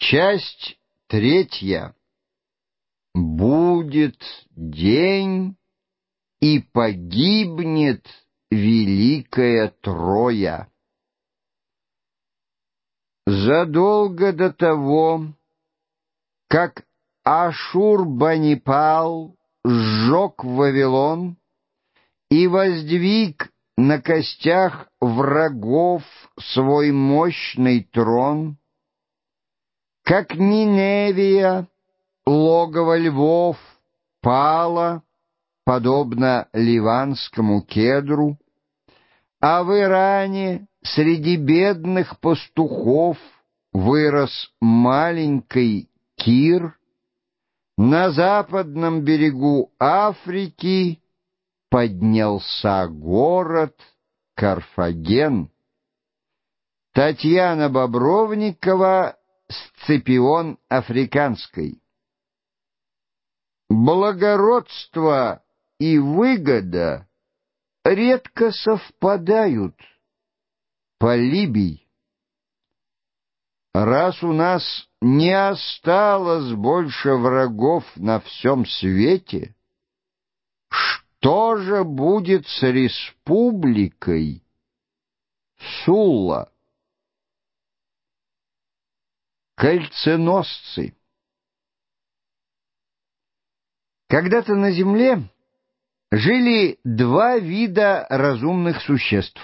Часть третья. Будет день, и погибнет великая Троя. Задолго до того, как Ашур-Банипал сжег Вавилон и воздвиг на костях врагов свой мощный трон, как Ниневия, логово львов, пала, подобно ливанскому кедру, а в Иране среди бедных пастухов вырос маленький Кир, на западном берегу Африки поднялся город Карфаген. Татьяна Бобровникова Сципион Африканской. Благородство и выгода редко совпадают. Полибий. Раз у нас не осталось больше врагов на всем свете, что же будет с республикой Сула? Кольценосцы. Когда-то на Земле жили два вида разумных существ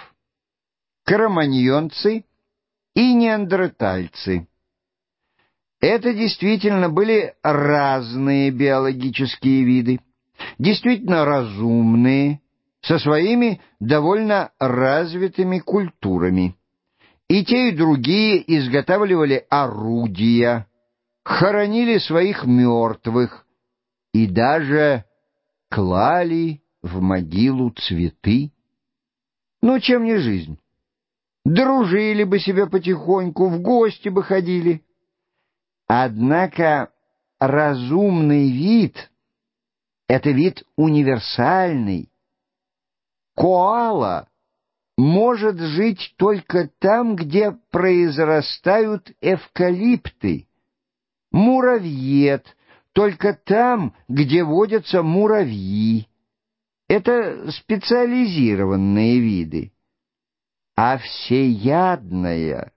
— кроманьонцы и неандертальцы. Это действительно были разные биологические виды, действительно разумные, со своими довольно развитыми культурами. И те, и другие изготавливали орудия, хоронили своих мертвых и даже клали в могилу цветы. Ну, чем не жизнь? Дружили бы себе потихоньку, в гости бы ходили. Однако разумный вид — это вид универсальный. Коала — может жить только там, где произрастают эвкалипты. Муравьед только там, где водятся муравьи. Это специализированные виды. А всеядное,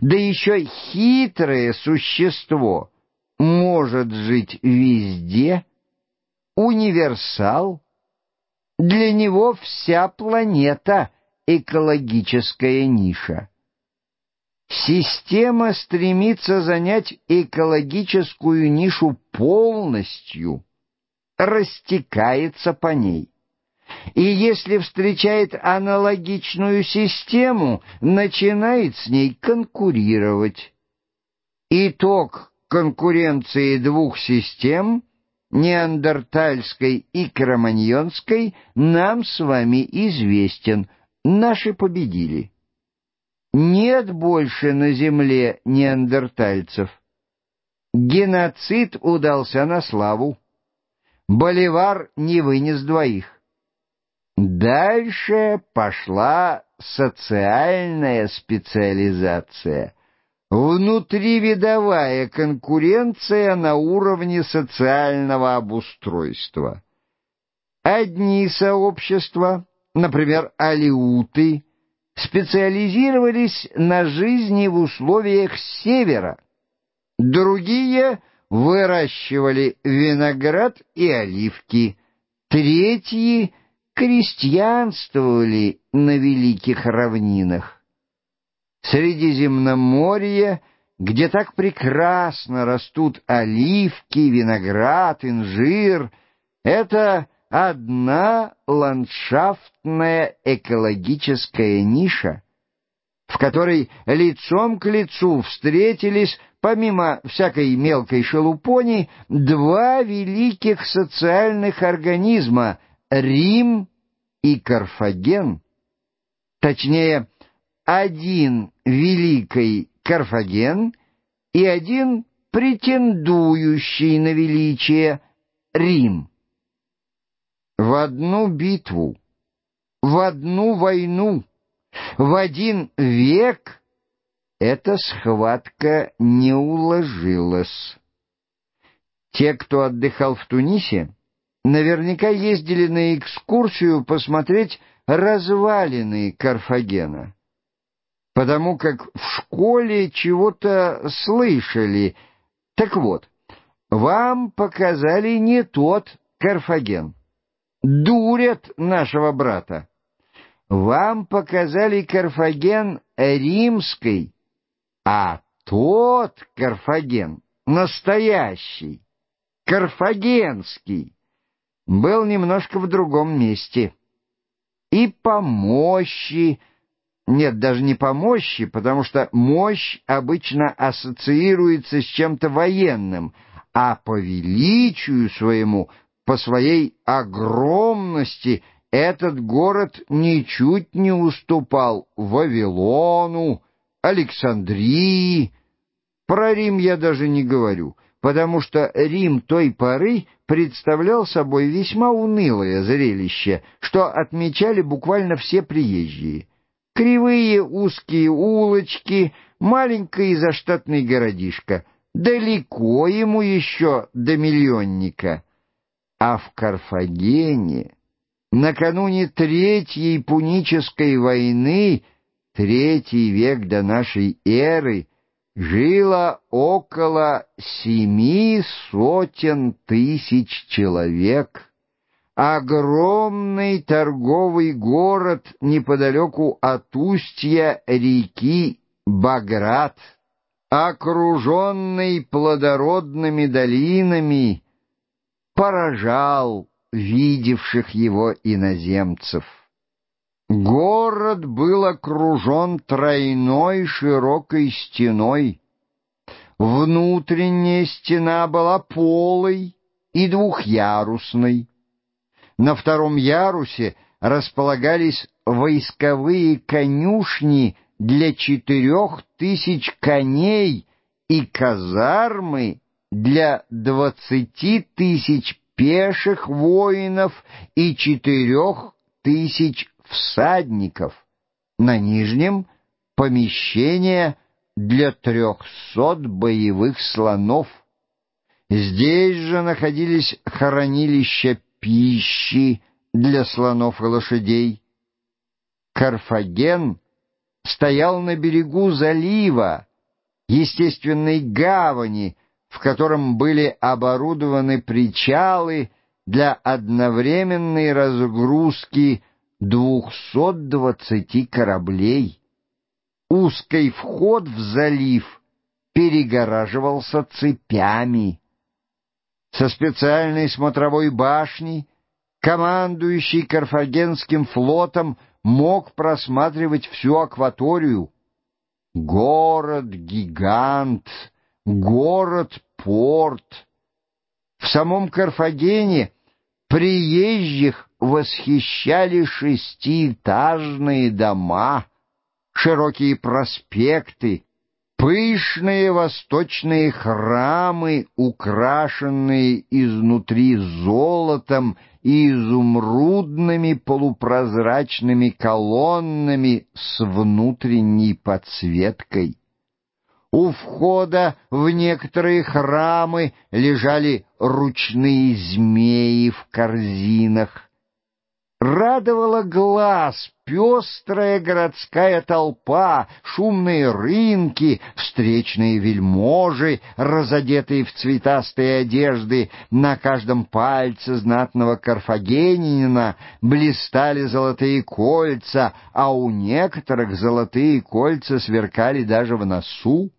да еще хитрое существо может жить везде, универсал. Для него вся планета — экологическая ниша. Система стремится занять экологическую нишу полностью, растекается по ней. И если встречает аналогичную систему, начинает с ней конкурировать. Итог конкуренции двух систем, неандертальской и кроманьонской, нам с вами известен – Наши победили. Нет больше на земле неандертальцев. Геноцид удался на славу. Боливар не вынес двоих. Дальше пошла социальная специализация, внутривидовая конкуренция на уровне социального обустройства. Одни сообщества например, алиуты, специализировались на жизни в условиях севера. Другие выращивали виноград и оливки. Третьи крестьянствовали на великих равнинах. Средиземноморье, где так прекрасно растут оливки, виноград, инжир, это одна ландшафтная экологическая ниша, в которой лицом к лицу встретились, помимо всякой мелкой шелупони, два великих социальных организма — Рим и Карфаген. Точнее, один великий Карфаген и один претендующий на величие Рим в одну битву, в одну войну, в один век эта схватка не уложилась. Те, кто отдыхал в Тунисе, наверняка ездили на экскурсию посмотреть развалины Карфагена, потому как в школе чего-то слышали. Так вот, вам показали не тот Карфаген. Дурят нашего брата. Вам показали Карфаген римской, а тот Карфаген настоящий, карфагенский, был немножко в другом месте. И по мощи, нет, даже не по мощи, потому что мощь обычно ассоциируется с чем-то военным, а по величию своему, по своей огромности — этот город ничуть не уступал Вавилону, Александрии. Про Рим я даже не говорю, потому что Рим той поры представлял собой весьма унылое зрелище, что отмечали буквально все приезжие. Кривые узкие улочки, маленький заштатный городишко. Далеко ему еще до миллионника. А в Карфагене накануне Третьей Пунической войны, третий век до нашей эры, жило около семи сотен тысяч человек. Огромный торговый город неподалеку от устья реки Баграт, окруженный плодородными долинами, поражал видевших его иноземцев. Город был окружен тройной широкой стеной. Внутренняя стена была полой и двухъярусной. На втором ярусе располагались войсковые конюшни для четырех тысяч коней и казармы для двадцати тысяч пеших воинов и четырех тысяч всадников. На нижнем — помещение для трехсот боевых слонов. Здесь же находились хранилища пищи для слонов и лошадей. Карфаген стоял на берегу залива, естественной гавани, в котором были оборудованы причалы для одновременной разгрузки 220 кораблей. Узкий вход в залив перегораживался цепями. Со специальной смотровой башни командующий Карфагенским флотом мог просматривать всю акваторию. Город-гигант — город-порт. В самом Карфагене приезжих восхищали шестиэтажные дома, широкие проспекты, пышные восточные храмы, украшенные изнутри золотом и изумрудными полупрозрачными колоннами с внутренней подсветкой. У входа в некоторые храмы лежали ручные змеи в корзинах. Радовала глаз пестрая городская толпа, шумные рынки, встречные вельможи, разодетые в цветастые одежды, на каждом пальце знатного карфагенина блистали золотые кольца, а у некоторых золотые кольца сверкали даже в носу.